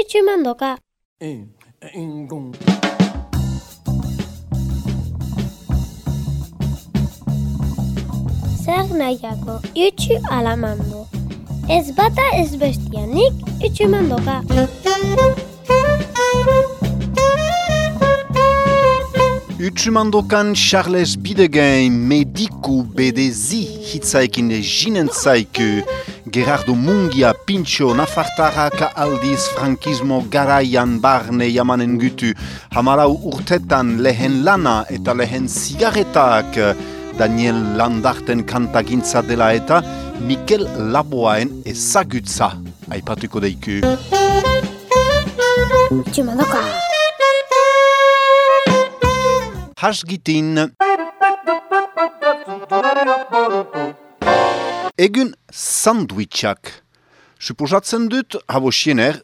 utsumandoka. E, engon. Zer nahiako utsu alamando. Ez bata ez bestianik utsumandoka. Utsumandokan Charles Bidegain mediku bedezi hitzaekin jinen zaiku Gerardo Mungia Pintxo Nafartarrak aldiz frankismo garaian barne jamanen gutu. Hamarau urtetan lehen lana eta lehen zigaretak. Daniel Landarten kantagintza dela eta Mikel Laboaen ezagutza aipatuko deiku Utsumandoka. Hasgitin Egun sandwichak Suposatzen dut habosiener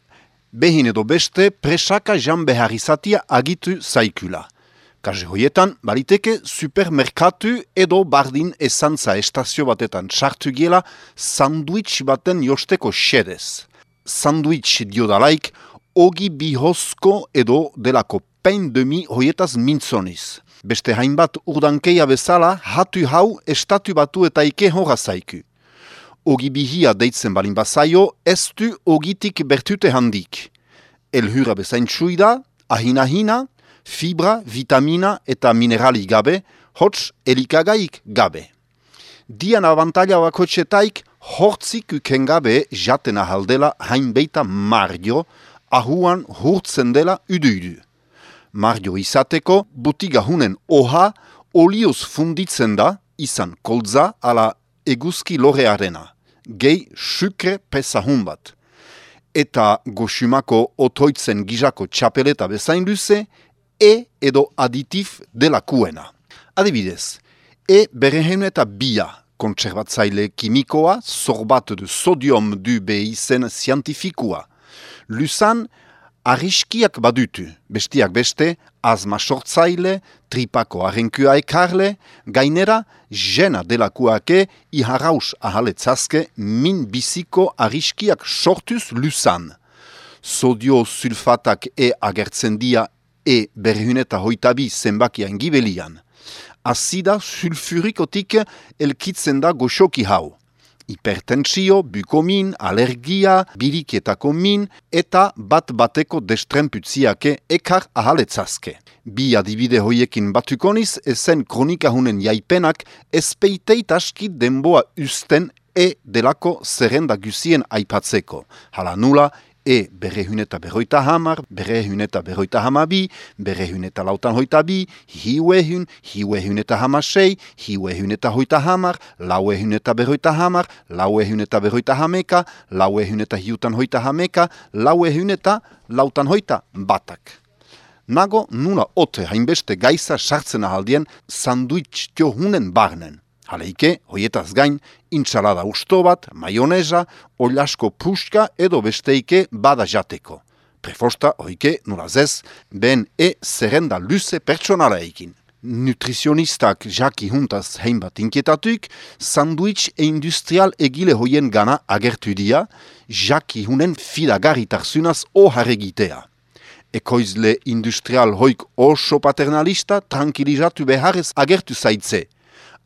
behin edo beste presaka jan behar izatia agitu zaikula. Kaze hoietan, baliteke supermerkatu edo bardin esantza estazio batetan sartu giela sandwich baten josteko xedez. Sandwich diodalaik, ogi bihozko edo delako pein demi hoietaz mintzoniz. Beste hainbat urdankeia bezala, hatu hau estatu batu eta ike horra zaiku. Ogi bihia deitzen balin bazaio, ez du ogitik bertute handik. Elhura bezain txuida, ahina-hina, fibra, vitamina eta minerali gabe, hots elikagaik gabe. Dian abantaila bakotxetaik, hortzik uken gabe jaten ahaldela hainbeita mario, ahuan hurtzen dela udu-udu. Mario izateko, butiga hunen oha, olioz funditzen da, izan kolza ala eguzki lorearena. Gehi sukre pesahun bat. Eta goxumako otoitzen gizako txapeleta bezain luze, e edo aditif delakuena. Adibidez, e berehen eta bia kontserbatzaile kimikoa, zorbat du sodium du behizen zientifikua. Luzan, arriskiak badutu, bestiak beste, azma sortzaile, tripako arrenkua ekarle, gainera, jena delakuake iharraus ahaletzazke min biziko arriskiak sortuz luzan. Sodio sulfatak e agertzen dia e berhuneta hoitabi zenbakian gibelian. Azida sulfurikotik elkitzen da goxoki hau hipertensio, bukomin, alergia, biriketako min eta bat bateko destremputziake ekar ahaletzazke. Bi adibide hoiekin batukoniz ezen kronikahunen jaipenak ezpeiteit aski denboa usten e delako zerrenda guzien aipatzeko. Hala nula, e berrehun eta berroita hamar, berrehun eta berroita hamabi, berrehun eta lautan hoita bi, hiuehun, hiuehun eta hamasei, hiuehun eta hoita hamar, lauehun eta berroita hamar, lauehun eta berroita hameka, lauehun eta hiutan hoita hameka, lauehun eta lautan hoita batak. Nago nuna ote hainbeste gaiza sartzen ahaldien sandwich tiohunen barnen. Haleike, hoietaz gain, intsalada usto bat, maioneza, olasko puska edo besteike bada jateko. Prefosta, hoike, nurazez, ben e zerrenda luze pertsonala eikin. Nutrizionistak jaki juntaz heinbat inkietatuk, sandwich e industrial egile hoien gana agertu dia, jaki hunen fidagarritarzunaz oharegitea. Ekoizle industrial hoik oso paternalista tranquilizatu beharrez agertu zaitze,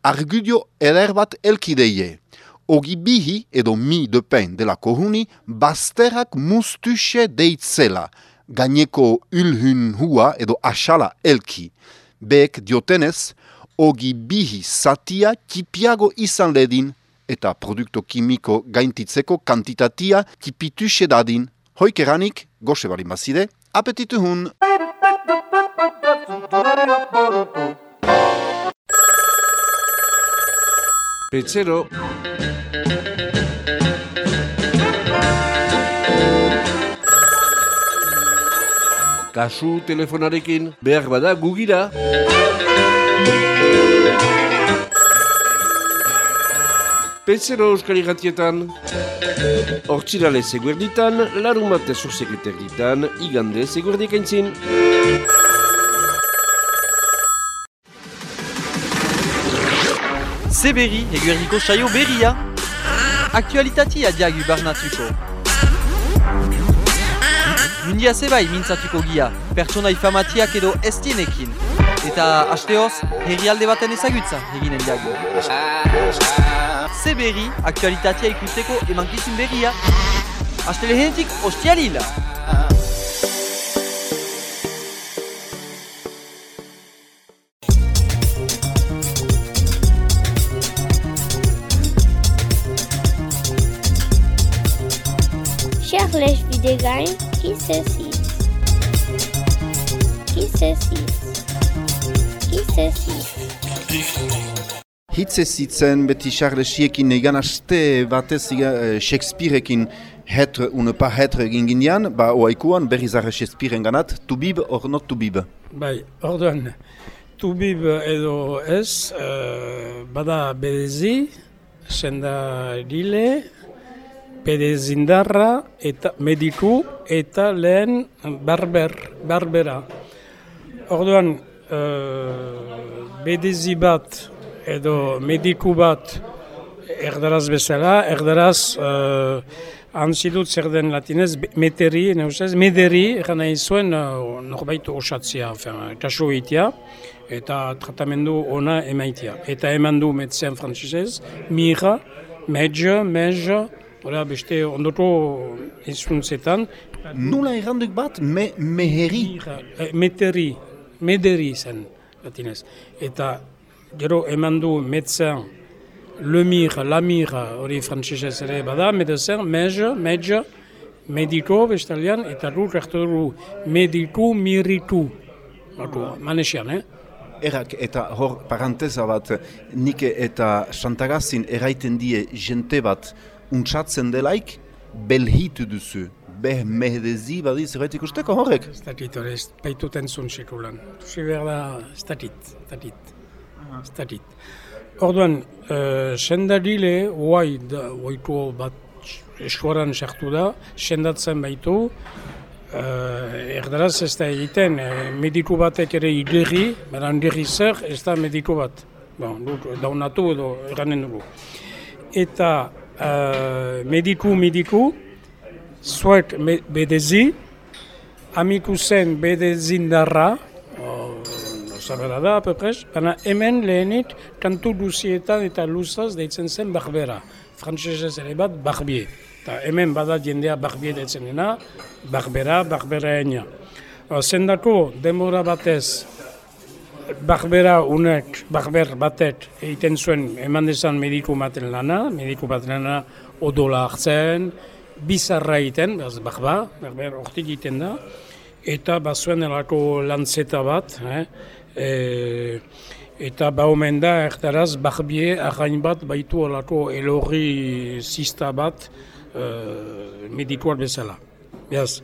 argudio eder bat elkideie. Ogi bihi edo mi de pen dela kohuni, basterak mustuxe deitzela, gaineko ulhun hua edo asala elki. Bek diotenez, ogi bihi satia kipiago izan ledin, eta produkto kimiko gaintitzeko kantitatia kipituxe dadin. Hoikeranik, goxe bali mazide, apetitu hun! Petzero. Kasu telefonarekin behar bada gugira. Petzero euskal irratietan. Hortzirale seguerditan, larumate zorsekreterditan, igande seguerdik aintzin. Zeberi, eguerdiko saio berria. Aktualitatea diagu barnatuko. India zebai mintzatuko gia, pertsona ifamatiak edo estienekin. Eta hasteoz, herrialde baten ezagutza eginen diago. Ze berri, aktualitatea ikusteko emankizun berria. Haste lehenetik, ostialila! Six Hitze zitzen beti Charlesiekin egan aste batez iga, eh, Shakespeareekin hetre une pa hetre egin ginean, ba oaikuan berri zare Shakespearen ganat, to bib or not to bib. Bai, orduan, tubib edo ez, eh, bada bedezi, senda dile, bedezindarra eta mediku eta lehen barber, barbera. Orduan, eh, bedezi bat edo mediku bat erdaraz bezala, erdaraz uh, antzidut zer den latinez, meteri, neusez, mederi, egan nahi zuen uh, norbait osatzea, kaso egitea, eta tratamendu ona emaitia. Eta eman du medzean frantzisez, mira, medje, medje, Hora, beste ondoko izkuntzetan, Nula erranduk bat, me, meheri. Eh, meteri, mederi zen, latinez. Eta gero eman du metzan, le mir, la mir, hori frantzisez ere bada, medezan, mege, mege, mediko bestalian, eta dut hartu du mediku miritu. Batu, manesian, eh? Errak, eta hor paranteza bat, nik eta Santagazin eraiten die jente bat untsatzen delaik, belhitu duzu. Beh mehdezi badiz erraitik usteko horrek. Ez dakit hori, ez baitut entzun sekulan. Tusi behar da, ez dakit, ez dakit, ez dakit. Orduan, uh, sendadile, oai, da, oaitu bat eskuaran sartu da, sendatzen baitu, uh, erdaraz ez da egiten, eh, mediku batek ere iderri, beran dirri zer, ez da mediku bat. Bon, daunatu edo eranen dugu. Eta mediku, mediku, zuek me, bedezi, amiku zen bedezindarra, zabera da, apepres, baina hemen lehenik kantu luzietan eta luzaz deitzen zen barbera. Frantsesez ere bat barbie. Eta hemen bada jendea barbie deitzen dena, barbera, barbera enia. Zendako demora batez, barbera unek, barber batek egiten zuen eman dezan mediku baten lana, mediku baten lana odola hartzen, bizarra egiten, behaz barba, berber hortik egiten da, eta bazuen elako lantzeta bat, eh? e, eta ba omen da ertaraz barbie arrain bat baitu olako elorri zista bat e, medikuak bezala. Beaz,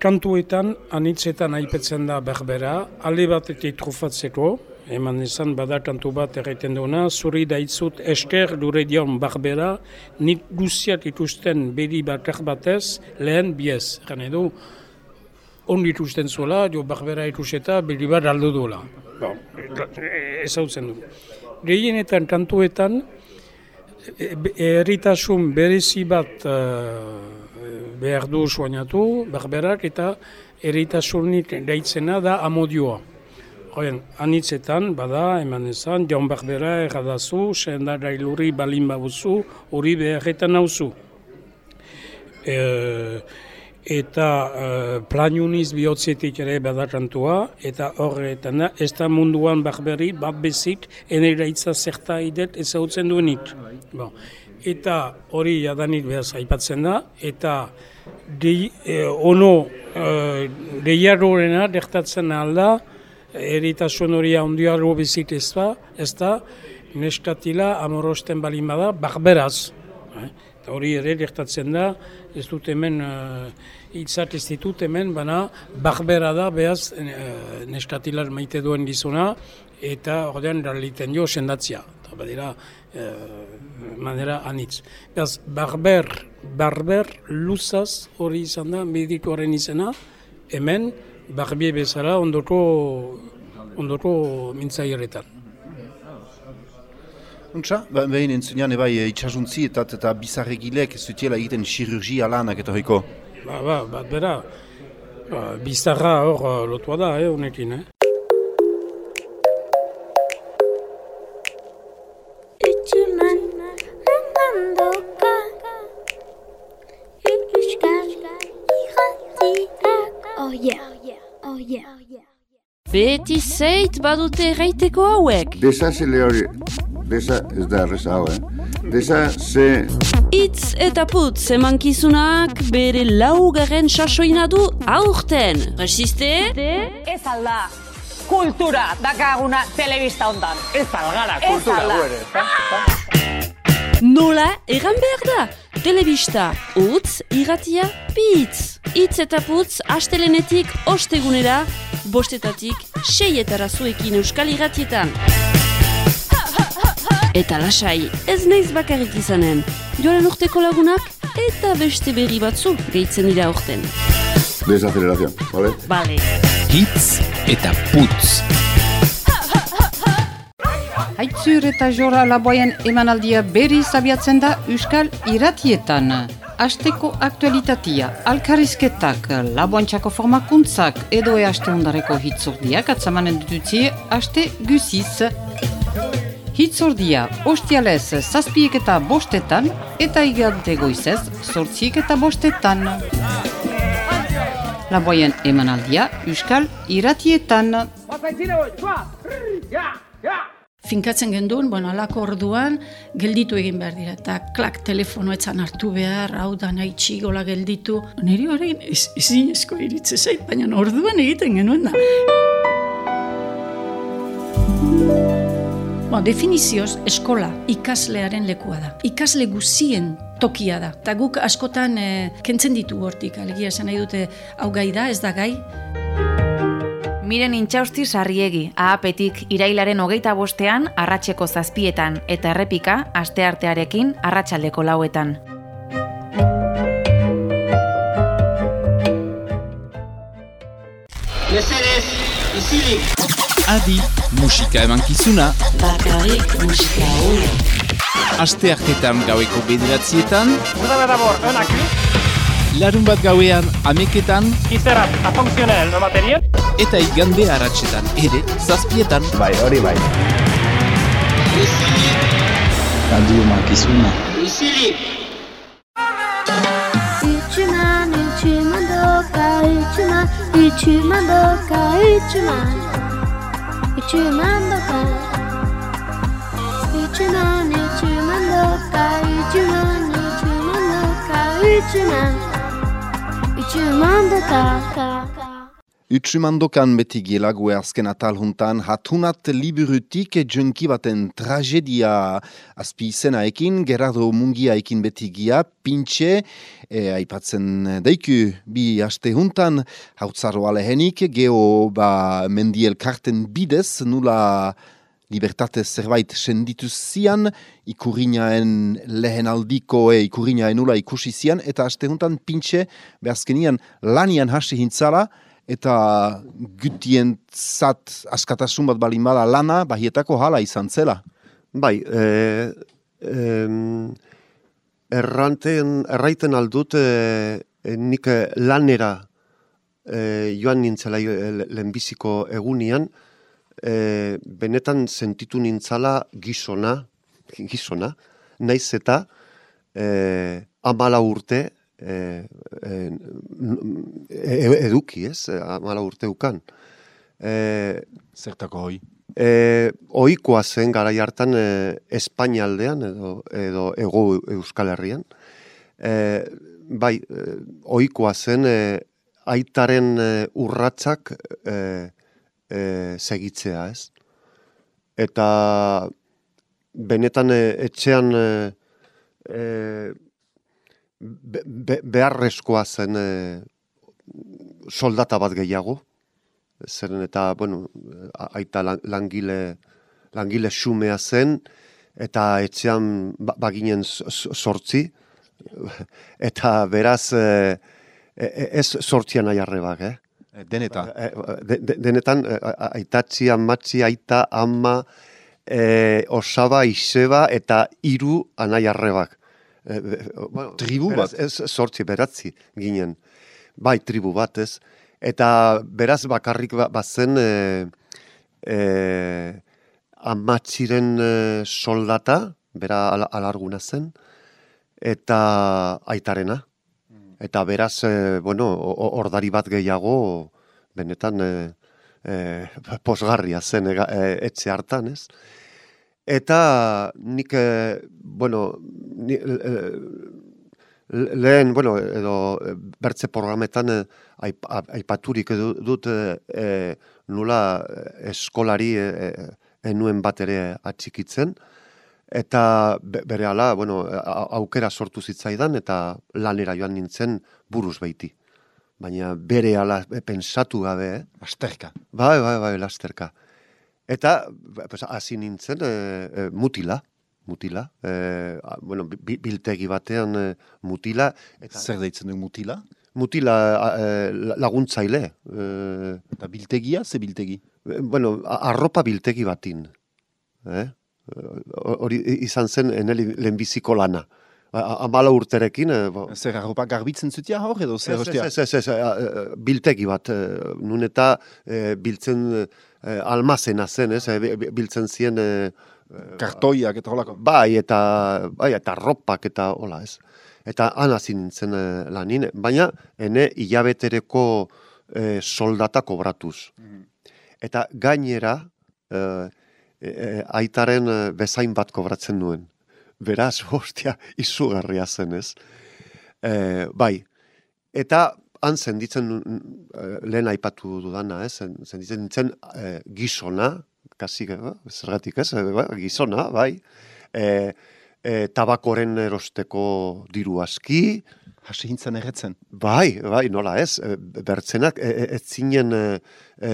kantuetan, anitzetan aipetzen da berbera, ale batetik trufatzeko, eman izan bada kantu bat erraiten duena, zuri daitzut esker dure dion barbera, nik guziak ikusten beri bakar batez, lehen biez. Gane du, ondi ikusten zuela, jo barbera ikuseta, beri bat aldo duela. Bon, ez hau zen du. Gehienetan kantuetan, erritasun berezi bat uh, behar du soinatu, berberak, eta erritasunik daitzena da amodioa. Horren, anitzetan, bada, eman ezan, jaun berbera erradazu, senda gailurri balin babuzu, hori beharretan nauzu. E, eta uh, planuniz bihotzetik ere badakantua, eta horretan da, ez da munduan barberi, bat bezik, eneraitza zerta idet ezagutzen duenik. Bon. Eta hori jadanik behaz aipatzen da, eta gehi, eh, ono eh, gehiagorena dertatzen alda, eritasun hori handiago bezik ez da, ez da, neskatila amorosten balin bada, barberaz. Eh? Eta hori ere gertatzen da, ez dut hemen, uh, hitzak ez ditut hemen, baina barbera da behaz uh, neskatilar maite duen gizona, eta ordean realiten jo sendatzia. Eta badira, uh, manera anitz. Beraz, barber, barber luzaz hori izan da, medikoaren izena, hemen, barbie bezala ondoko, ondoko mintzaieretan. Untsa, ba, behin entzunean ebai itxasuntzi eta eta bizarregilek ez zutiela egiten chirurgia lanak eta hoiko. ba, ba, bat bera, ba, bizarra hor lotua da, eh, honekin, eh. Beti zeit badute erraiteko hauek. Desa ze lehori, desa ez da erreza hau, eh? Desa ze... Itz eta putz emankizunak bere laugarren sasoina du aurten. Resiste? Ez alda kultura dakaguna telebista ondan. Ez algara kultura ere. Nola egan behar da? Telebista, utz, irratia, pitz. Itz eta putz, astelenetik ostegunera, bostetatik seietara zuekin euskal irratietan. Eta lasai, ez naiz bakarrik izanen. Joaren urteko lagunak eta beste berri batzu gehitzen dira aurten. Desaceleración, ¿vale? Bale. Hitz eta putz. Aitzur eta jora laboien emanaldia berri zabiatzen da Euskal Iratietan. Asteko aktualitatea, alkarizketak, laboantxako formakuntzak edo e aste ondareko hitzordiak atzamanen dututzie aste guziz. Hitzordia, ostialez zazpiek eta bostetan eta igante goizez sortziek eta bostetan. Laboien emanaldia Euskal Iratietan. Finkatzen genduen, bueno, alako orduan, gelditu egin behar dira. Eta klak, telefono etzan hartu behar, hau da nahi txigola gelditu. Neri horrein ez, ezin ezko iritze zait, baina orduan egiten genuen da. Bo, definizioz, eskola ikaslearen lekua da. Ikasle guzien tokia da. Eta guk askotan eh, kentzen ditu hortik, alegia esan nahi dute hau gai da, ez da gai. Miren intxausti sarriegi, ahapetik irailaren hogeita bostean, arratseko zazpietan, eta errepika, asteartearekin, arratsaldeko lauetan. Mesedez, izilik! Adi, musika emankizuna. Bakarrik musika hori. Aste hartetan gaueko bederatzietan. Un accu, larun bat gauean ameketan Izera, afunkzionel, no material Eta igande haratsetan ere, zazpietan. Bai, hori bai. Radio makizuna. Isilik Itxuman, itxuman doka, itxuman Itxuman doka, itxuman Itxuman doka. Itxuman, itxuman doka, itxuman Itxuman doka, itxuman Utsumandokan beti gielague azken atal juntan, hatunat liburutik junki baten tragedia. Azpi izenaekin, Gerardo Mungiaekin beti gia, pintxe, e, aipatzen deiku bi aste juntan, hautzaro alehenik, geho ba mendiel karten bidez, nula libertate zerbait sendituz zian, ikurinaen lehen aldiko e, ikurinaen nula ikusi zian, eta aste juntan pintxe, behazkenian lanian hasi hintzala, eta gutien zat askatasun bat balin bada lana, bahietako hala izan zela. Bai, e, em, erranten, erraiten aldut e, e, nik lanera e, joan nintzela e, lehenbiziko egunian, e, benetan sentitu nintzala gizona, gizona, naiz eta e, amala urte e, e, e, eduki, ez, amala urte ukan. E, Zertako hoi? E, oikoa zen garai hartan e, Espainia aldean edo, edo ego Euskal Herrian. E, bai, e, oikoa zen e, aitaren e, urratzak e, e, segitzea, ez? Eta benetan e, etxean e, e, be, be, beharrezkoa zen e, soldata bat gehiago, zeren eta, bueno, aita lan- langile, langile xumea zen, eta etxean ba- baginen sortzi, eta beraz, e, e- ez sortzian aiarrebak, eh? Denetan. E, de, de, denetan, e, a- a- aitatzi, amatzi, aita, ama, e, osaba, iseba, eta hiru anai arrebak. E, bueno, Tribu beraz, bat. Ez sortzi, beratzi ginen. bai, tribu bat, ez. Eta beraz bakarrik ba, bazen e, e, amatxiren e, soldata, bera al, alarguna zen, eta aitarena. Eta beraz, e, bueno, ordari bat gehiago, benetan e, e, posgarria zen e, etxe hartan, ez? Eta nik, e, bueno, ni, e, lehen, bueno, edo bertze programetan aip, aipaturik dut e, nula eskolari e, enuen bat ere atxikitzen, eta be, bere ala, bueno, aukera sortu zitzaidan, eta lanera joan nintzen buruz beiti. Baina bere ala e, pensatu gabe, eh? Lasterka. Bai, bai, bai, lasterka. Eta, pues, hasi nintzen e, e, mutila, mutila. E, bueno, bi- biltegi batean e, mutila. Eta, Zer deitzen du mutila? Mutila e, la- laguntzaile. E, Eta biltegia, ze biltegi? e, bueno, arropa biltegi batin. Eh? Hori izan zen eneli lehenbiziko lana. Amala urterekin... E, bo, Zer arropa garbitzen zutia hor edo zer hostia? ez, ez, ez, eh, biltegi bat, eh, nun eta eh, biltzen eh, almazena zen, ez, eh, bi- biltzen zien... eh, Kartoiak eta holako. Bai, eta, bai, eta ropak eta hola, ez. Eta hasi nintzen eh, lanin, baina ene hilabetereko eh, soldata kobratuz. Eta gainera, eh, eh, aitaren eh, bezain bat kobratzen nuen. Beraz, hostia, izugarria zen, ez? Eh, bai, eta han zenditzen, eh, lehen aipatu dudana, ez? Zen- Zenditzen nintzen eh, gizona, kasi, zergatik ez, ba, gizona, bai, eh, eh, tabakoren erosteko diru aski, Hasi hintzen erretzen. Bai, bai, nola ez, e, bertzenak e, e, ez zinen e, e,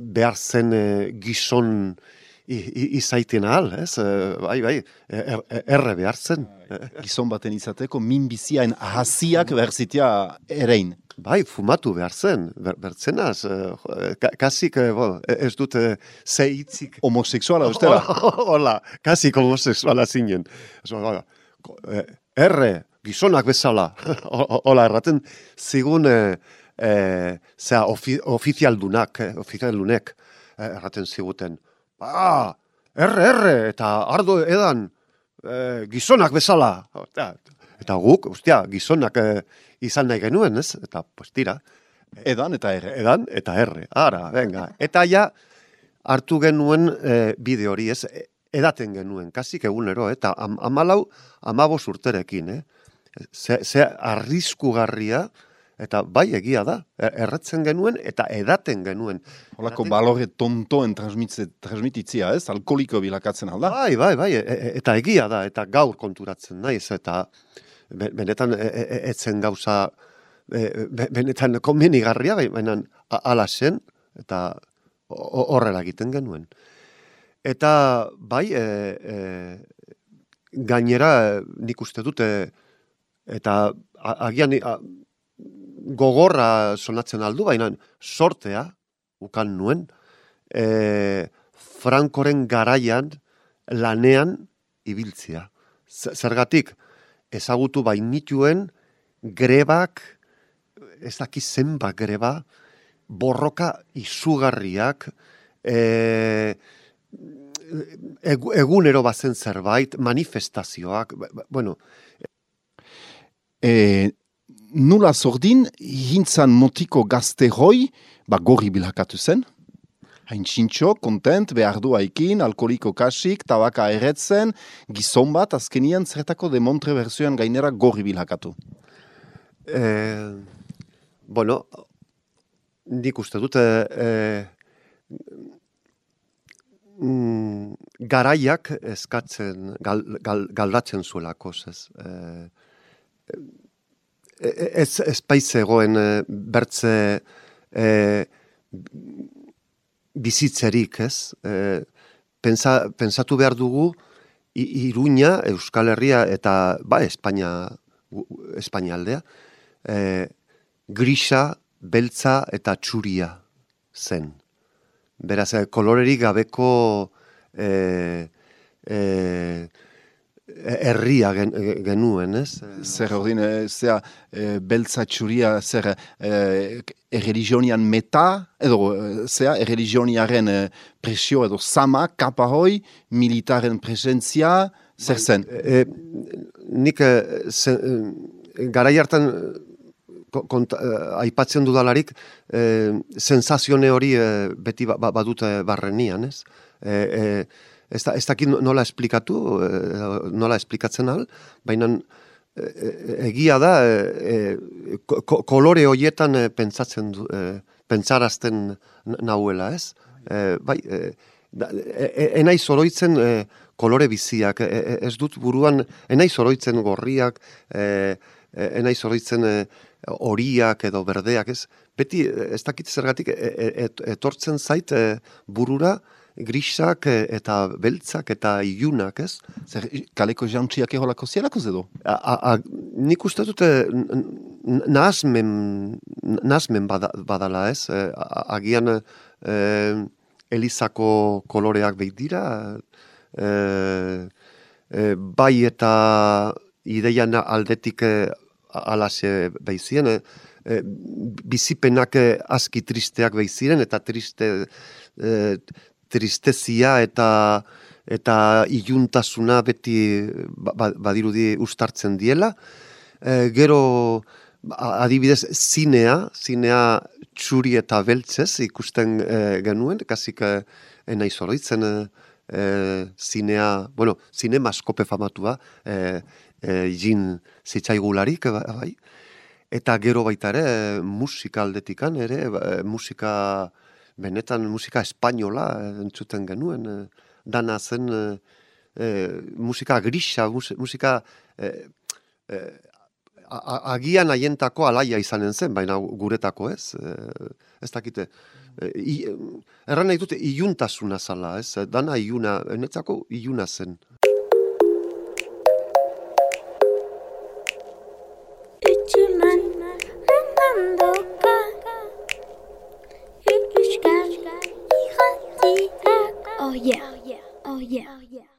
behar zen e, gizon izaiten ahal, ez? E, bai, bai, er, erre behar zen. Gizon baten izateko, min biziaen ahasiak behar zitia erein. Bai, fumatu behar zen, ber, bertzenaz, kasik, e, bo, ez dut ze hitzik. Homosexuala, ustela. Hola, kasik homosexuala zinen. Ko- e, erre, gizonak bezala, Ho- hola, erraten zigun, e, zera, ofi, ofizialdunak, eh, ofizialdunek, eh, erraten ziguten, ah, erre, erre, eta ardo edan, e, gizonak bezala. Eta, eta guk, ustia, gizonak e, izan nahi genuen, ez? Eta, pues, tira. Edan eta erre. Edan eta erre. Ara, venga. Eta ja, hartu genuen e, bide hori, ez? E, Edaten genuen, kasik egunero, eta am, amalau, amabos urterekin, eh? Ze, ze arriskugarria, eta bai egia da, e- erretzen genuen eta edaten genuen. Holako balore tontoen transmititzia, ez? Alkoliko bilakatzen alda. Bai, bai, bai, e- e- eta egia da, eta gaur konturatzen naiz, eta be- benetan e- e- etzen gauza, be- benetan komenigarria, bai, baina ala zen, eta ho- horrela egiten genuen. Eta bai, gainera nik uste dute, eta agian gogorra sonatzen aldu, baina sortea, ukan nuen, e, Frankoren garaian lanean ibiltzia. Z- Zergatik, ezagutu bainituen grebak, ez daki zenbat greba, borroka izugarriak, e, egu- egunero bazen zerbait, manifestazioak, ba- ba- bueno, E, nula zordin, hintzan motiko gazte hoi, ba gorri bilakatu zen. Hain txintxo, kontent, behar du haikin, alkoliko kasik, tabaka erretzen, gizon bat, azkenian zertako demontre berzioan gainera gorri bilakatu. Eh, bueno, nik uste dut, eh, mm, garaiak eskatzen, gal, gal, galdatzen zuelako, ez. Eh, eh, ez, ez paizegoen eh, bertze eh, bizitzerik, ez? Eh, pensa, pensatu behar dugu, Iruña, Euskal Herria eta ba, Espainia, Espainia aldea, e, grisa, beltza eta txuria zen. Beraz, kolorerik gabeko e, e, herria gen, genuen, ez? Zer ordin, zera, e, beltza txuria, zer, e, erreligionian meta, edo, zera, erreligioniaren e, presio edo sama, kapahoi, militaren presentzia, zer zen? E, nik, e, e, garai hartan, ko- konta, e, aipatzen dudalarik, e, sensazione hori beti ba, ba- badute barrenian, ez? E, e, ez, da, ez dakit nola esplikatu, e, nola esplikatzen al, baina egia da, e, e, ko- ko- kolore horietan e, pentsatzen du, pentsarazten nauela, ez? Bai, da, enaiz oroitzen e, kolore biziak, e, e, ez dut buruan, enaiz oroitzen gorriak, e, e, enaiz oroitzen horiak edo berdeak, ez? Beti, ez dakit zergatik, et- etortzen zait burura, grisak e, eta beltzak eta ilunak, ez? Zer, kaleko jantziak eholako zielako zedo? A, a, a, nik uste dute n- n- nahazmen, nahazmen bada, badala, ez? E, a- agian e, Elizako koloreak behit dira, e, e, bai eta ideian aldetik e, alaxe behizien, e, e, bizipenak aski tristeak behiziren, eta triste, e, tristezia eta eta iluntasuna beti ba- ba- badirudi ustartzen diela. E, gero a- adibidez zinea, zinea txuri eta beltzez ikusten e, genuen, kasik e, enaiz oroitzen e, e, zinea, bueno, zine maskope famatua, e, e, jin zitzaigularik, ba- bai. Eta gero baita ere, e, musika aldetikan ere, ba, e, musika, benetan musika espainola e, entzuten genuen, e, dana zen e, e, musika grisa, mus, musika e, e, a- agian haientako alaia izanen zen, baina guretako ez, ez dakite. E, i, erran nahi dute iluntasuna zala, ez, dana iluna, enetzako iluna zen.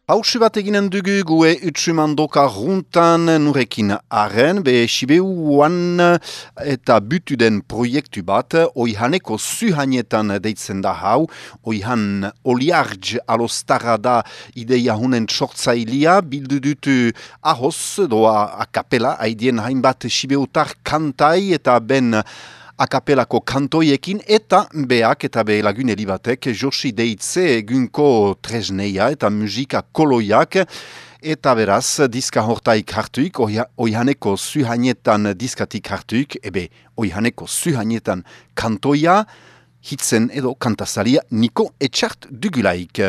Pausi bat eginen dugu gue utsumandoka runtan nurekin arren, be Sibeuan eta butu den proiektu bat, oihaneko zuhanietan deitzen da hau, oihan oliarj alostara da ideia hunen sortzailia, bildu dutu ahos doa a kapela, haidien hainbat Sibeutar kantai eta ben akapelako kantoiekin eta beak eta be lagun batek Josi deitze egunko tresneia eta musika koloiak eta beraz diska hortaik hartuik, oihaneko zuhanietan diskatik hartuik, ebe oihaneko zuhanietan kantoia, hitzen edo kantazalia niko etxart dugulaik.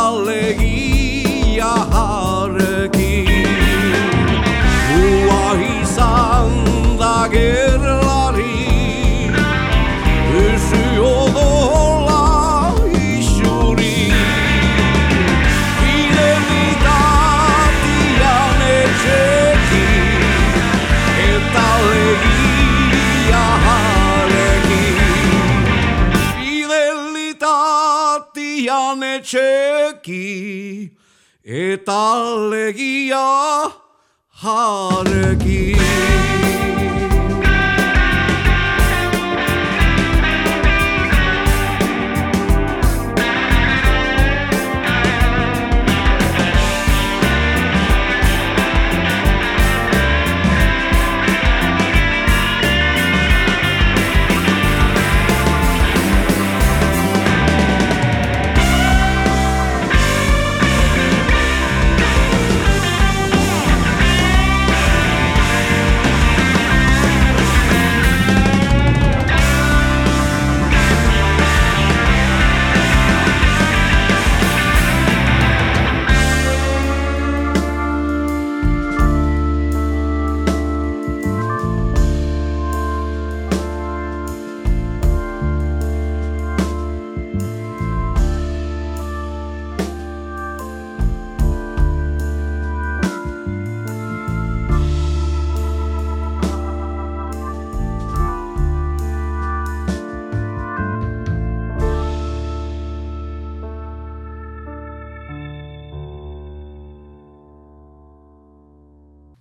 Eta Eta legia jarki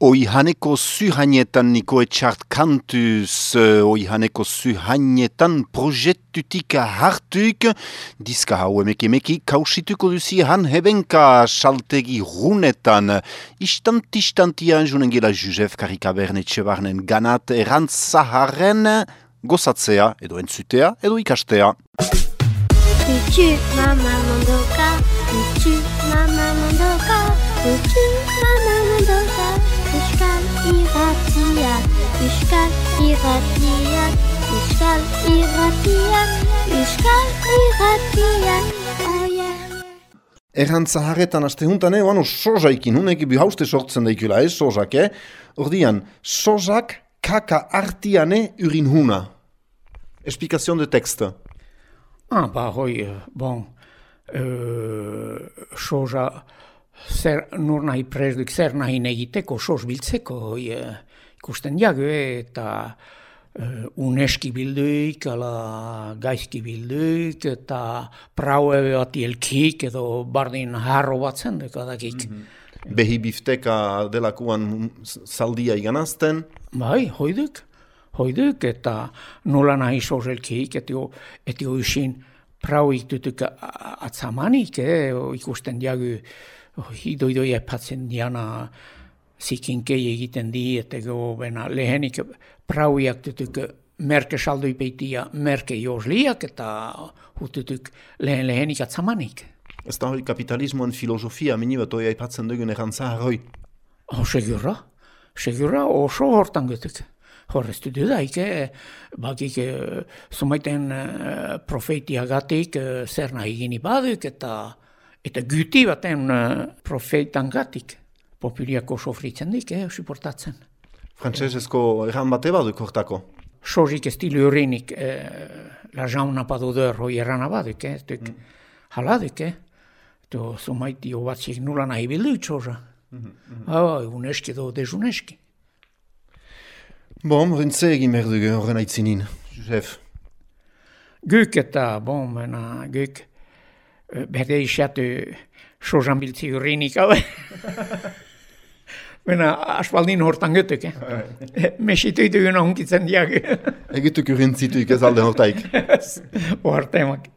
Oihaneko zuhainetan niko etxart kantuz, oihaneko zuhainetan projetutik hartuik, diska hau emek emeki kausituko duzi han hebenka saltegi runetan. Istant-istantia junen gela Juzef Karikabern etxebarnen ganat erantzaharren gozatzea edo entzutea edo ikastea. Uchu mama mondoka, uchu mama mondoka, uchu mama mondoka, Euskal irratia, Euskal irratia, Euskal irratia, Euskal irratia, oh yeah. Errantza harretan aste juntan, eh, oano sozaikin, hunek bi hauste sortzen daikula, eh, sozak, eh? Ordian, sozak kaka artiane urin huna. Explicación de texte. Ah, ba, hoi, eh, bon, uh, soja, zer, nur nahi preslik, zer nahi negiteko, sos biltzeko, eh, ikusten jago, eh, eta uh, uneski bilduik, ala gaizki bilduik, eta praue bat elkik, edo bardin harro batzen dekadakik. Behi bifteka delakuan zaldia iganazten. Bai, hoiduk, hoiduk, eta nola nahi sozelkik, etio, etio usin prauik dutuk atzamanik, eh, ikusten diagu, hidoidoi epatzen diana zikinkei egiten di, eta go bena lehenik prauiak dutuk merke saldoi peitia merke josliak, eta hututuk lehen lehenik atzamanik. Ez da hori kapitalismoan filosofia, mini bat hori aipatzen dugun errantza harroi. Oh, segurra, segurra oso hortan gutuk. Horreztu dudaik, eh? bakik eh, zumaiten eh, profetiagatik eh, zer nahi gini baduk eta eta güti baten eh, profetan gatik. Populiako sofritzen dik, eh, suportatzen. Frantsesezko erran bate baduk hortako. Sozik estilu urinik, eh, la jauna padodeur hoi errana baduk, eh? Tuk, haladuk, eh? To zumaiti obatzik nula nahi bildu txoza. Ah, uneski do dezuneski. Bon, rintze egin behar dugu horren aitzinin, Josef. Guk eta, bon, mena, guk, eh, berde isatu sozan biltzi urrinik, hau. Mena, aspaldin hortan gutuk, eh? Mesitu dugun honkitzen diak. Egituk urintzituik ez alde hortaik. Oartemak.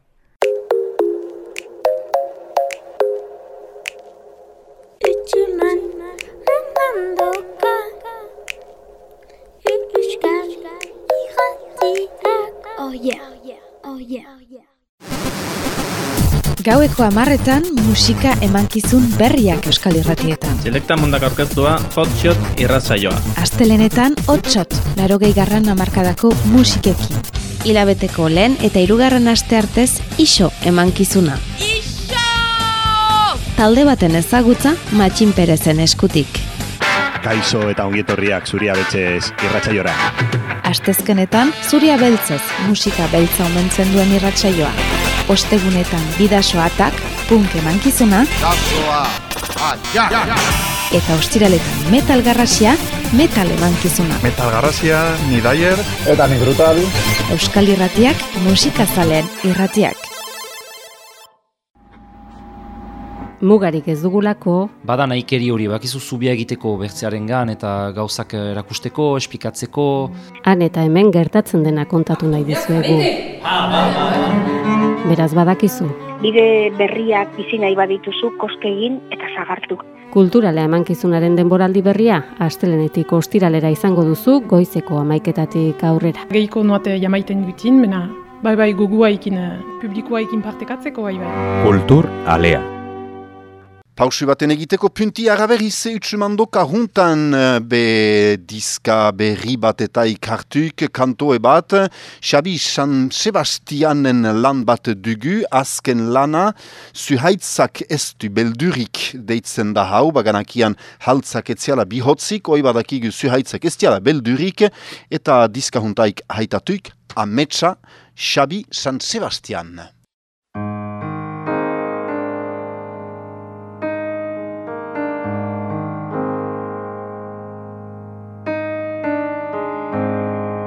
Gaueko amarretan musika emankizun berriak euskal irratietan. Selekta mundak aurkeztua hotshot irratsaioa. Astelenetan hotshot, larogei garran amarkadako musikekin. Hilabeteko lehen eta hirugarren aste artez iso emankizuna. Iso! Talde baten ezagutza matxin perezen eskutik. Kaixo eta ongietorriak zuria betxez irratsaiora. Astezkenetan zuria beltzez musika beltza omentzen duen irratsaioa. Ostegunetan bidasoatak, punk emankizuna, eta ostiraletan metal garrasia, metal emankizuna. Metal garrasia, ni daier. Eta ni brutal. Euskal irratiak, musikazaleen irratiak. Mugarik ez dugulako. Bada nahikeri hori, bakizu zubia egiteko bertzearen gan eta gauzak erakusteko, esplikatzeko. Han eta hemen gertatzen dena kontatu nahi dizuegu. Beraz badakizu. Bide berriak bizi nahi badituzu koske egin eta zagartu. Kulturala emankizunaren denboraldi berria, astelenetik ostiralera izango duzu, goizeko amaiketatik aurrera. Geiko nuate jamaiten dutin, mena, bai bai gugua ikin, publikoa ikin partekatzeko bai bai. Kultur alea. Pausi baten egiteko punti araberrize utsumandoka juntan be diska berri bat eta ikartuk kantoe bat. Xabi San Sebastianen lan bat dugu, azken lana, zuhaitzak ez du beldurik deitzen da hau, baganakian haltzak etziala bihotzik, oi badakigu zuhaitzak ez diala beldurik, eta diska juntaik haitatuk, ametsa, Xabi San Sebastian.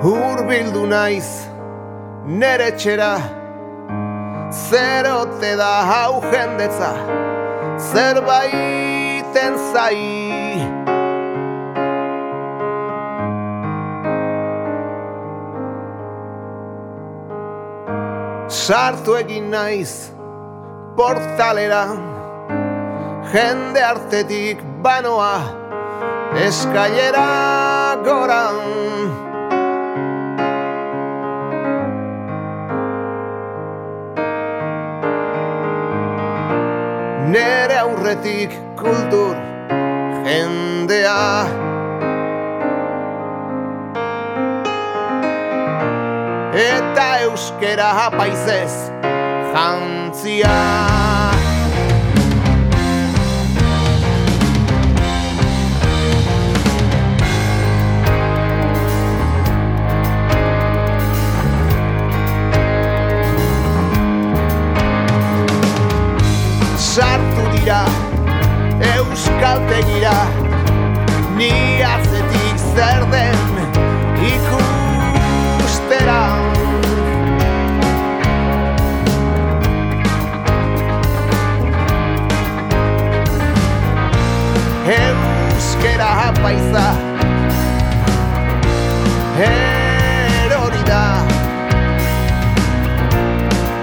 Urbildu naiz nere txera Zerote da hau jendetza Zerbaiten zai. Sartu egin naiz portalera. Jende artetik banoa Eskailera goran nere aurretik kultur jendea. Eta euskera apaizez jantzia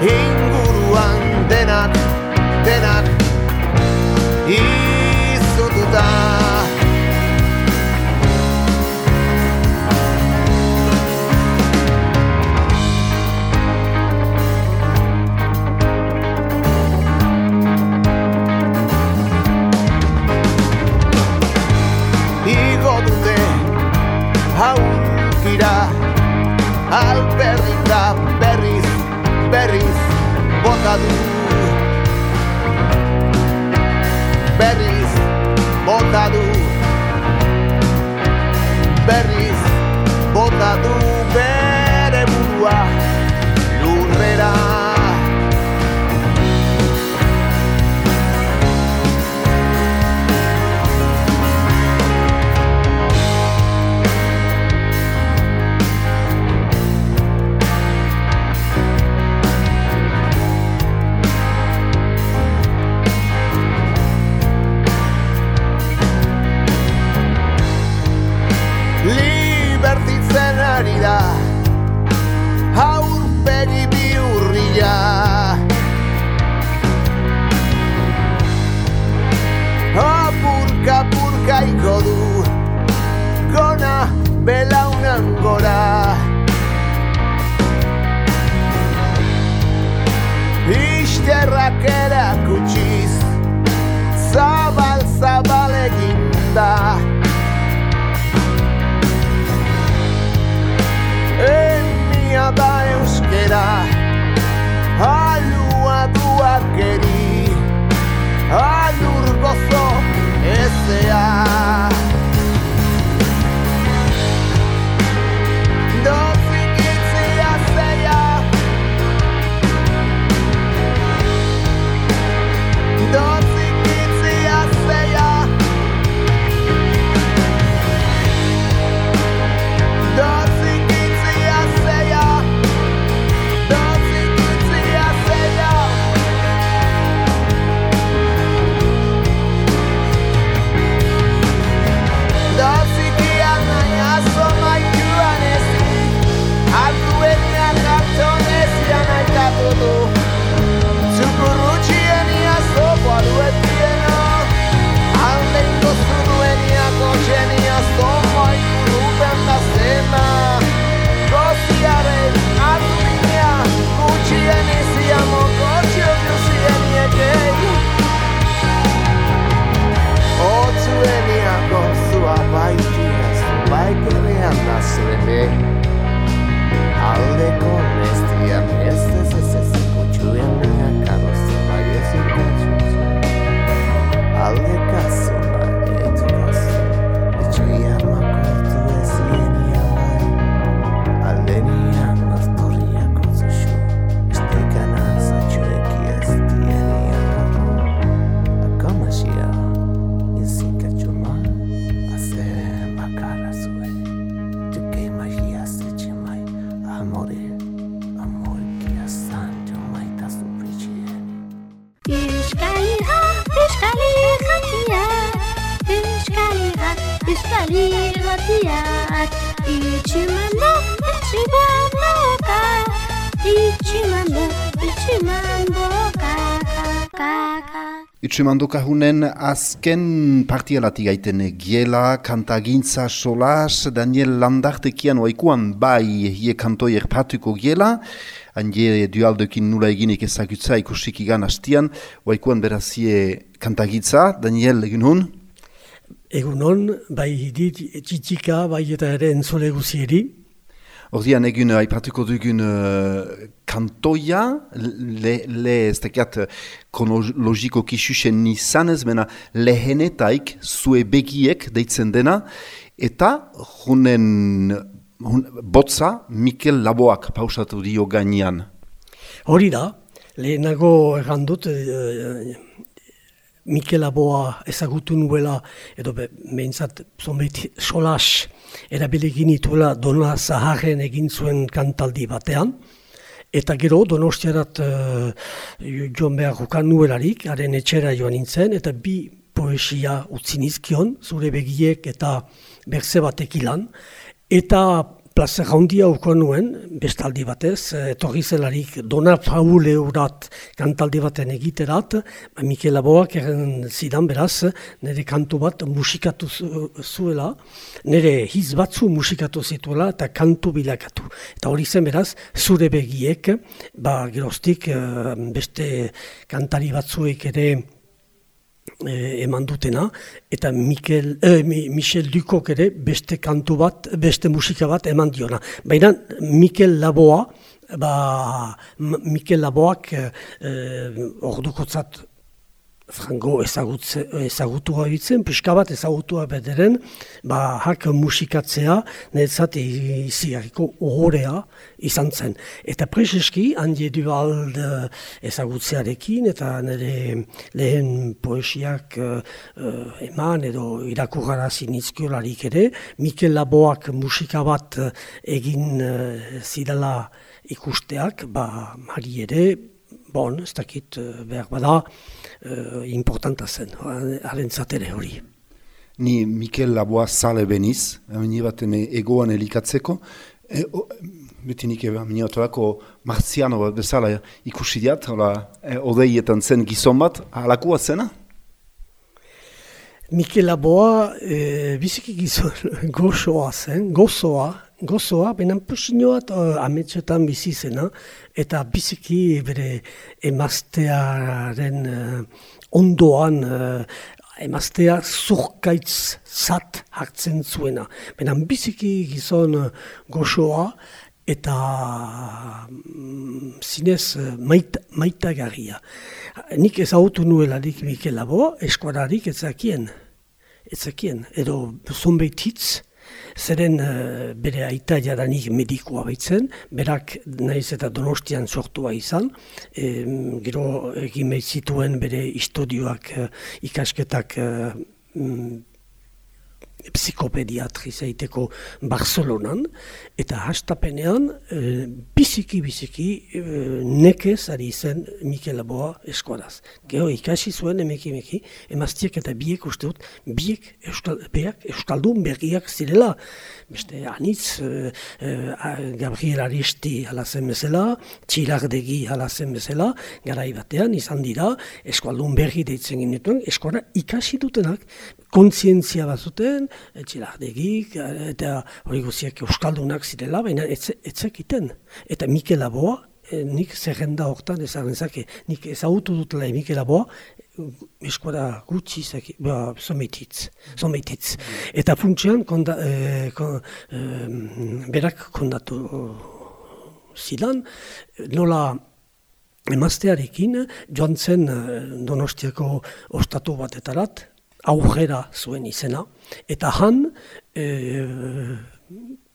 He Kaka Itxemandoka hunen azken partialati gaiten giela, kantagintza solas, Daniel Landartekian oaikuan bai hie kantoi erpatuko giela, hanie dualdekin nula eginik ezagutza ikusik igan hastian, oaikuan berazie kantagitza, Daniel egin hun? Egun hon, bai dit txitzika, bai eta ere entzole guzieri. Ordian egun aipatuko dugun uh, kantoia, le, le ez tekiat kronologiko kisusen nizanez, mena lehenetaik zue begiek deitzen dena, eta junen hun, botza Mikel Laboak pausatu dio gainean. Hori da, lehenago errandut, e, Mikel Laboa ezagutu nuela, edo be, behintzat zonbait solas erabilegin ituela dona zaharren egin zuen kantaldi batean, Eta gero donostiarat uh, joan behar jokan nuelarik, haren etxera joan nintzen, eta bi poesia utzi nizkion, zure begiek eta berze batek ilan. Eta plaza jaundia ukoan nuen, bestaldi batez, etorri zelarik dona faule urat kantaldi baten egiterat, ba, Mikel Laboak eren zidan beraz, nire kantu bat musikatu zuela, nire hiz batzu musikatu zituela eta kantu bilakatu. Eta hori zen beraz, zure begiek, ba, gerostik eh, beste kantari batzuek ere eh, eman dutena, eta Mikel, eh, Michel Dukok ere beste kantu bat, beste musika bat eman diona. Baina Mikel Laboa, ba, Mikel Laboak eh, ordukotzat frango ezagutu gabitzen, pixka bat ezagutu bederen, ba, hak musikatzea, netzat iziariko ohorea izan zen. Eta preseski, handi eduald ezagutzearekin, eta nire lehen poesiak uh, eman edo irakurra zinizkiolarik ere, Mikel Laboak musika bat egin uh, zidala ikusteak, ba, mari ere, bon, ez dakit behar bada, uh, importanta zen, haren zatere hori. Ni Mikel Laboa zale beniz, amini bat egoan elikatzeko, e, o, beti nik eba, mini marziano bat bezala ikusi diat, e, odeietan zen gizon bat, halakua zena? Mikel Laboa e, biziki gizon gozoa zen, gozoa, gozoa, benan pusinoat uh, ametsetan bizi zena, eta biziki bere emaztearen uh, ondoan uh, emaztea zurkaitz zat hartzen zuena. Benan biziki gizon uh, gozoa, eta mm, zinez uh, maita, maita garria. Nik ezautu nuelarik Mikel Laboa, eskuadarik ezakien, ezakien, edo zonbeit hitz, zeren uh, bere aita jadanik medikoa baitzen, berak naiz eta donostian sortua izan, e, gero egin zituen bere historioak uh, ikasketak uh, psikopediatri zaiteko Barcelonan, eta hastapenean e, biziki biziki e, nekez ari zen Mikel Laboa eskolaz. Gero ikasi zuen emeki emeki, emaztiek eta biek uste dut, biek euskal, beak euskaldun berriak zirela, beste anitz, e, e, Gabriel Aristi halazen bezala, Txilardegi halazen bezala, garai batean izan dira, eskualdun berri deitzen ginetuen, eskola ikasi dutenak, kontzientzia bat zuten, etxilardegik, eta hori guziak euskaldunak zirela, baina etzekiten. Eta Mikel Laboa, e, nik zerrenda hortan ezaren zake, nik ezagutu dutela Mikel Laboa, eskuara gutxi zaki, ba, zometitz, zometitz. Eta funtsian, konda, e, kon, e, berak kondatu zidan, nola emaztearekin joan zen donostiako ostatu batetarat, aujera zuen izena, eta han e,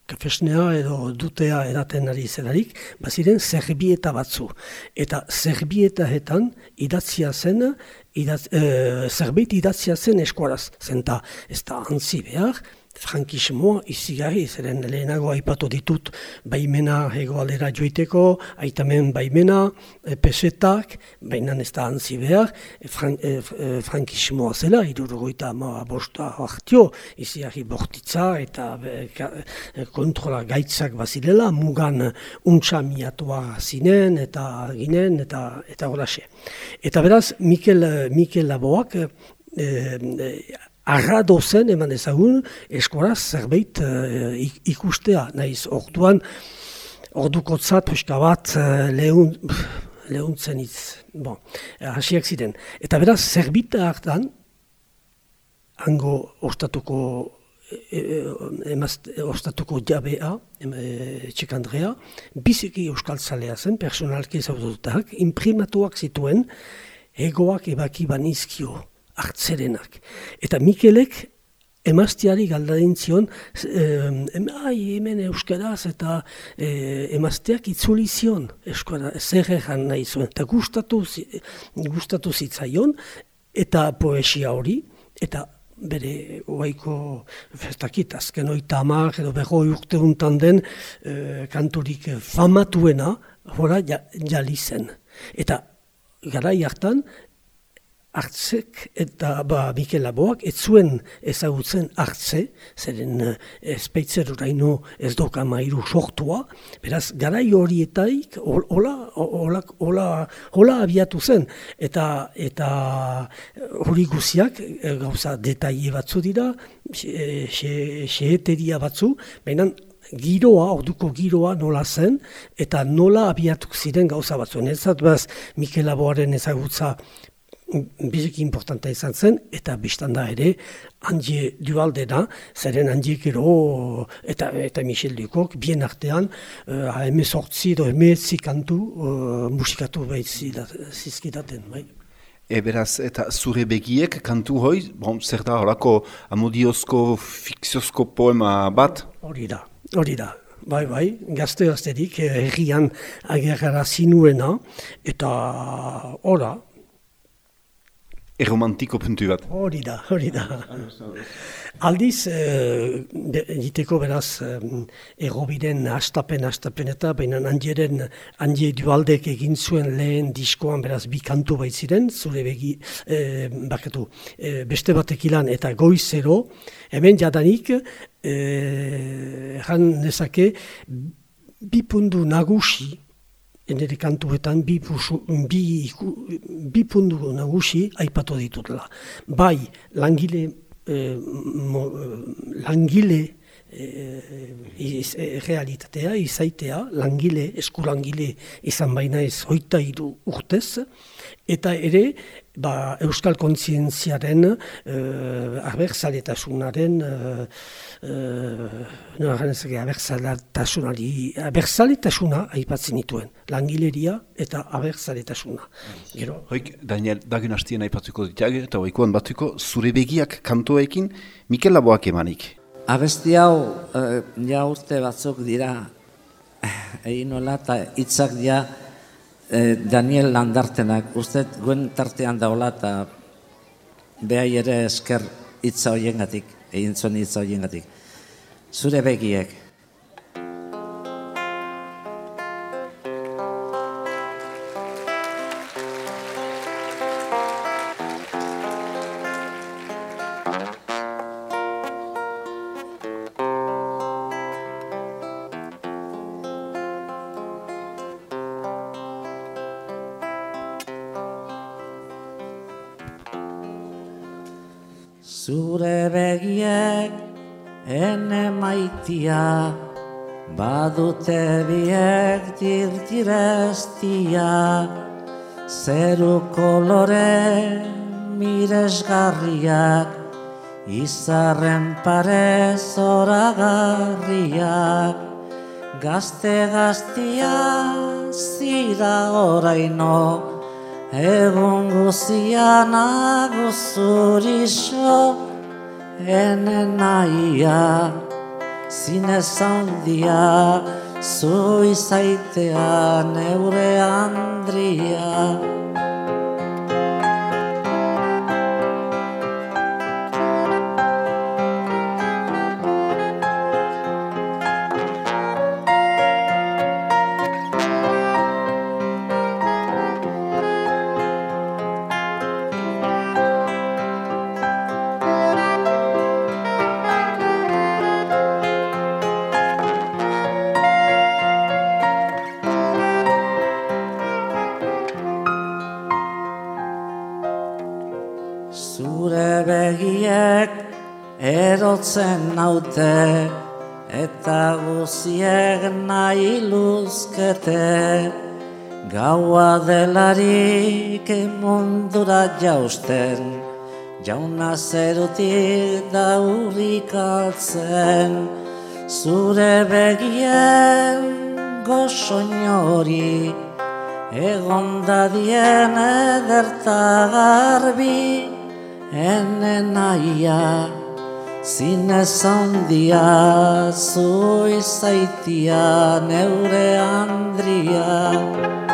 kafesnea edo dutea edaten ari zelarik, baziren zerbieta batzu. Eta zerbietaetan idatzia zen, idatz, e, zerbait idatzia zen eskuaraz, zenta ez da antzi behar, frankismoa izigarri, zeren lehenago aipatu ditut baimena egoalera joiteko, aitamen baimena, e, pesetak, baina ez da antzi behar, e, fran, e, e, frankismoa zela, irurogoita ama bosta hartio, izigarri bortitza eta ka, e, kontrola gaitzak bazilela, mugan untsa miatua zinen eta ginen eta eta horase. Eta beraz, Mikel, Mikel Laboak, e, e, arrado zen eman ezagun eskoraz zerbait uh, ikustea, nahiz orduan ordukotzat pixka bat uh, lehun, lehuntzen itz, bon, hasiak ziren. Eta beraz, zerbita hartan, hango ostatuko e, e, ostatuko jabea, e, txekandrea, biziki euskaltzalea zen, personalki zaudutak, imprimatuak zituen, egoak ebaki banizkio hartzerenak. Eta Mikelek emaztiari galdadin zion, hemen euskaraz eta e, emazteak itzuli zion euskara, zer egan nahi zuen. Eta gustatu, gustatu zitzaion, eta poesia hori, eta bere oaiko festakit, azken oita amar edo berroi urte untan den e, kanturik famatuena, hora jali zen. Eta garai hartan, hartzek eta ba, Mikel Laboak ez zuen ezagutzen hartze, zeren ezpeitzer eh, oraino ez doka mairu sortua, beraz, garai horietaik hola, hola, hola, hola abiatu zen, eta eta hori guziak eh, gauza detaile batzu dira, xeheteria batzu, baina giroa, orduko giroa nola zen, eta nola abiatuk ziren gauza batzu. Ez bat, Mikel Laboaren ezagutza biziki importanta izan zen, eta biztan da ere, handie dualde da, zeren handiek ero, eta, eta Michel Dukok, bien artean, uh, eh, eme sortzi edo eme zikantu uh, musikatu zizkidaten. Bai. E beraz, eta zure begiek kantu hoi, bon, zer da horako amodiozko, fikziozko poema bat? Hori da, hori da. Bai, bai, gazte gazterik, herrian agerra zinuena, eta ora, erromantiko puntu bat. Hori da, hori da. Aldiz, eh, egiteko beraz, eh, errobiden astapen, astapen eta, baina handieren, handie dualdek egin zuen lehen diskoan beraz bi kantu baitziren, zure begi, eh, bakatu, eh, beste batek ilan eta goizero, hemen jadanik, jan nezake, bi pundu nagusi, enere kantuetan bi, pusu, bi, bi pundu nagusi aipatu ditutela. Bai, langile, eh, mo, langile eh, realitatea, izaitea, langile, eskulangile izan baina ez hoita idu urtez, eta ere, ba, euskal kontzientziaren, uh, abertzaletasunaren, uh, uh, abertzaletasuna aipatzen dituen, langileria eta abertzaletasuna. Gero? Hoik, Daniel, dagen hastien aipatuko ditiag, eta hoikoan batuko, zure begiak kantuekin, Mikel Laboak emanik. Abesti hau, uh, ja urte batzuk dira, egin nola, eta hitzak dira, Eh, Daniel Landartenak, uste guen tartean daula eta behai ere esker hitza hoien gatik, egin zuen hitza hoien gatik. Zure begiek, Badute biek dirtirestia Zeru kolore miresgarriak Izarren pare zoragarriak Gazte gaztia zira oraino Egun guzian aguzurixo Ene naia Zinez handia Zu izaitea neure andria naute, eta guziek nahi luzkete. Gaua delarik mundura jausten, jauna zerutik daurik altzen, zure begien gozoinori, egon dadien ederta garbi, ene naia, zinez ondia, zu izaitia, neure Andria.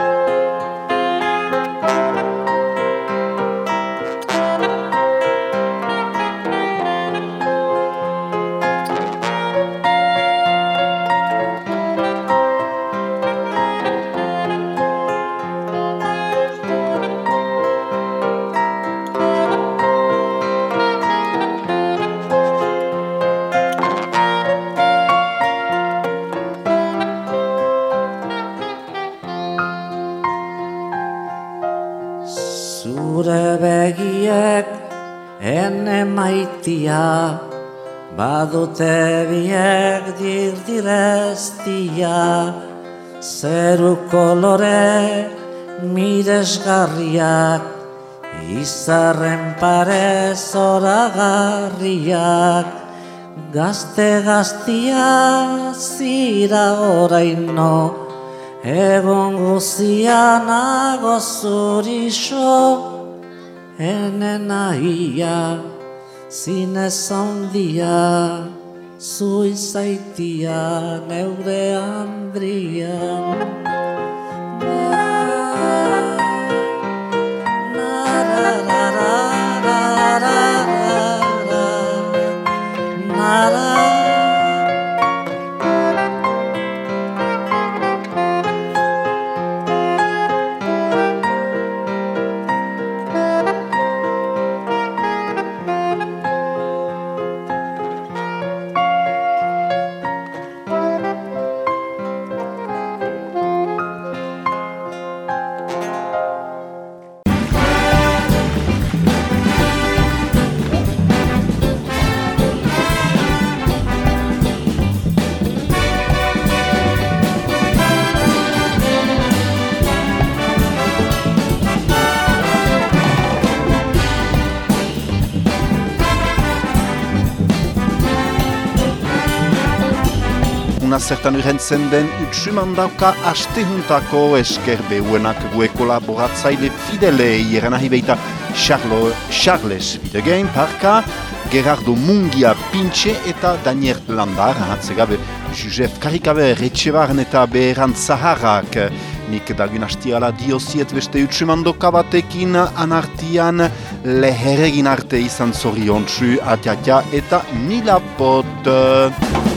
Badute biek dirdireztia, zeru kolore miresgarriak, izarren pare zoragarriak, gazte gaztia zira oraino, Egon guzian nago zurixo, ene nahia, zinez ondia, zu izaitia, neure Andria. Una zertan urrentzen den utsuman dauka astehuntako esker behuenak gue kolaboratzaile fidelei eran ahi beita Charlo, Charles Videgain parka, Gerardo Mungia Pintxe eta Daniel Landar, hatzegabe Josef Karikaber, Etxebarren eta Beheran Zaharrak. Nik dagun hastiala dioziet beste utsumandoka batekin anartian leheregin arte izan zoriontsu atiatia eta milapot.